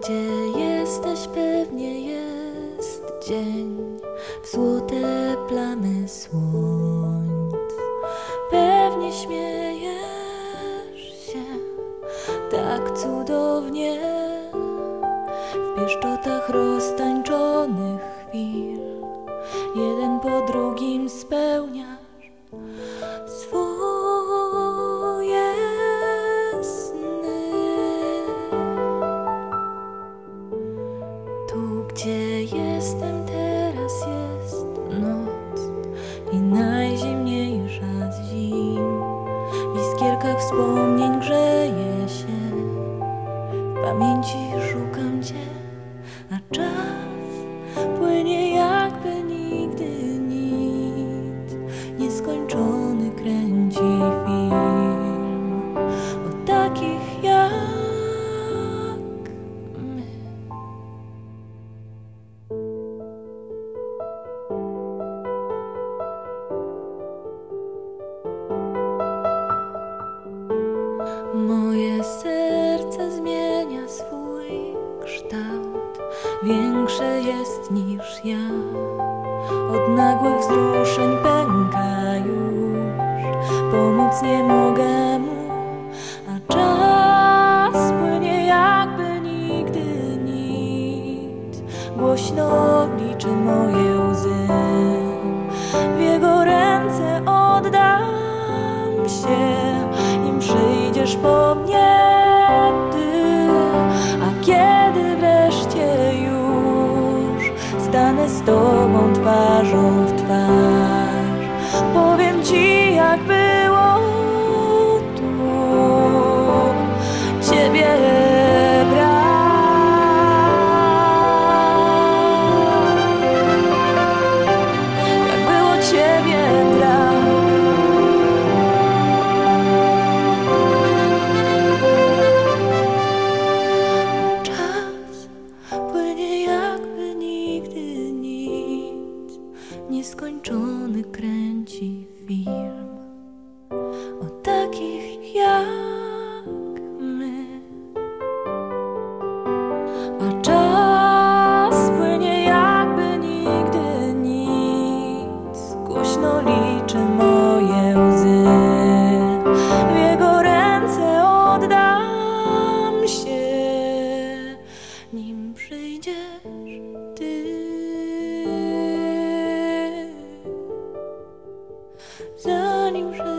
gdzie jesteś, pewnie jest dzień w złote plamy słońc. Pewnie śmiejesz się tak cudownie w pieszczotach roztańczonych jestem teraz, jest noc i najzimniejsza z zim. W iskierkach wspomnień grzeje się, w pamięci Moje serce zmienia swój kształt, większe jest niż ja. Od nagłych wzruszeń pęka już, pomóc nie mogę mu, a czas płynie jakby nigdy nic. Głośno liczy moje stanę z tobą twarzą w twarz, powiem ci jak żony kręci film o takich jak my. A czas płynie jakby nigdy nic, głośno new